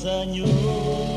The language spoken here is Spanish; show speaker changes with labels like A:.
A: Señor.